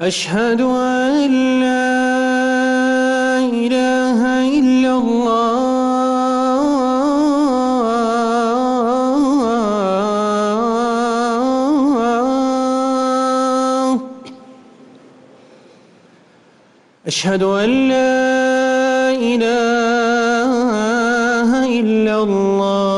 أشهد أن لا إله إلا الله. أشهد أن لا إله إلا الله.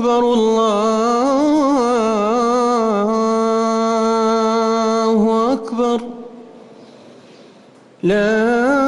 اکبر اللہ اکبر لا